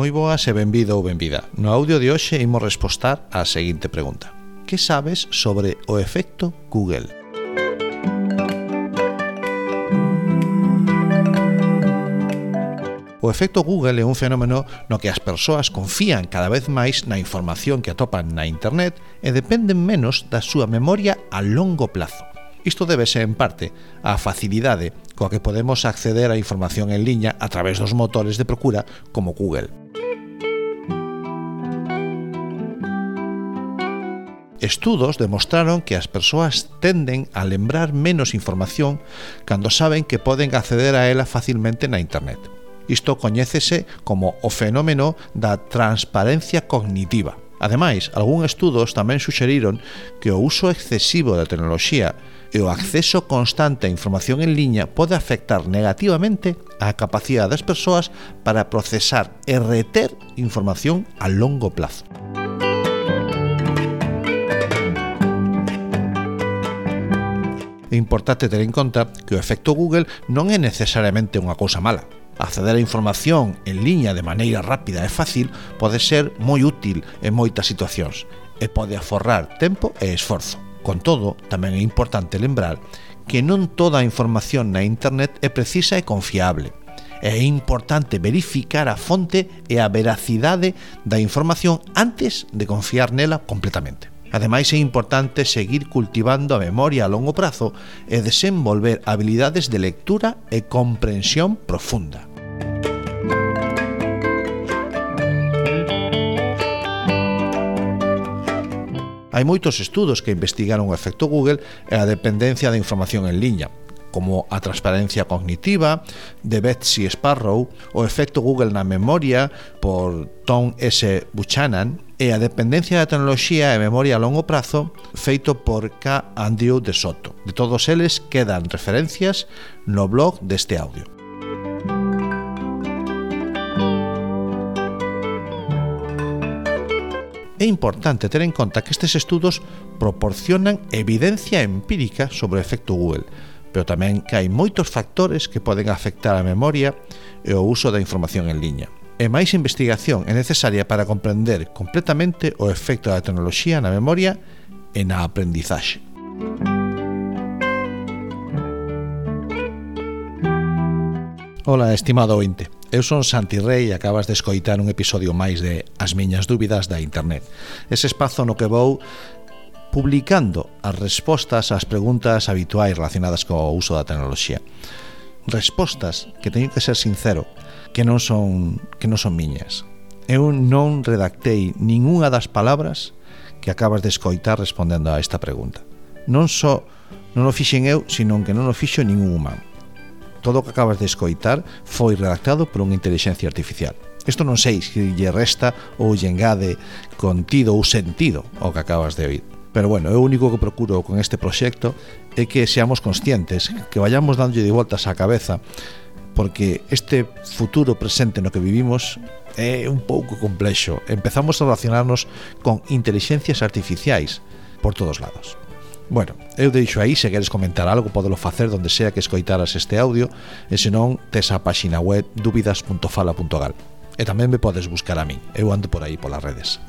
Moi boas e benvido ou benvida. No audio de hoxe imos respostar á seguinte pregunta. Que sabes sobre o efecto Google? O efecto Google é un fenómeno no que as persoas confían cada vez máis na información que atopan na internet e dependen menos da súa memoria a longo plazo. Isto débese en parte á facilidade coa que podemos acceder á información en liña a través dos motores de procura como Google. Estudos demostraron que as persoas tenden a lembrar menos información cando saben que poden acceder a ela facilmente na internet. Isto coñécese como o fenómeno da transparencia cognitiva. Ademais, algúns estudos tamén suxeriron que o uso excesivo da tecnoloxía e o acceso constante a información en liña pode afectar negativamente a capacidade das persoas para procesar e reter información a longo plazo. É importante ter en conta que o efecto Google non é necesariamente unha cousa mala. Acceder a información en liña de maneira rápida e fácil pode ser moi útil en moitas situacións e pode aforrar tempo e esforzo. Con todo, tamén é importante lembrar que non toda a información na internet é precisa e confiable. É importante verificar a fonte e a veracidade da información antes de confiar nela completamente. Ademais é importante seguir cultivando a memoria a longo prazo e desenvolver habilidades de lectura e comprensión profunda. Hai moitos estudos que investigaron o efecto Google e a dependencia da de información en liña como a transparencia cognitiva de Betsy Sparrow, o efecto Google na memoria por Tom S. Buchanan, e a dependencia da tecnoloxía e memoria a longo prazo feito por K. Andrew de Soto. De todos eles quedan referencias no blog deste audio. é importante ter en conta que estes estudos proporcionan evidencia empírica sobre o efecto Google, pero tamén que hai moitos factores que poden afectar a memoria e o uso da información en liña. E máis investigación é necesaria para comprender completamente o efecto da tecnoloxía na memoria e na aprendizaxe. Ola, estimado ointe. Eu son Santi Rey e acabas de escoitar un episodio máis de As miñas dúbidas da Internet. Ese espazo no que vou publicando as respostas ás preguntas habituais relacionadas co uso da tecnoloxía. Respostas que teño que ser sincero, que non son que non son miñas. Eu non redactei ningunha das palabras que acabas de escoitar respondendo a esta pregunta. Non só non o fixen eu, senón que non o fixo ningún humano. Todo o que acabas de escoitar foi redactado por unha inteligencia artificial. Isto non sei se lle resta ou lle engade contido ou sentido ao que acabas de oír. Pero bueno, o único que procuro con este proxecto é que seamos conscientes, que vayamos dándolle de voltas á cabeza, porque este futuro presente no que vivimos é un pouco complexo. Empezamos a relacionarnos con inteligencias artificiais por todos lados. Bueno, eu deixo aí, se queres comentar algo, podelo facer donde sea que escoitaras este audio, e senón tes a páxina web dúbidas.fala.gal. E tamén me podes buscar a min, eu ando por aí polas redes.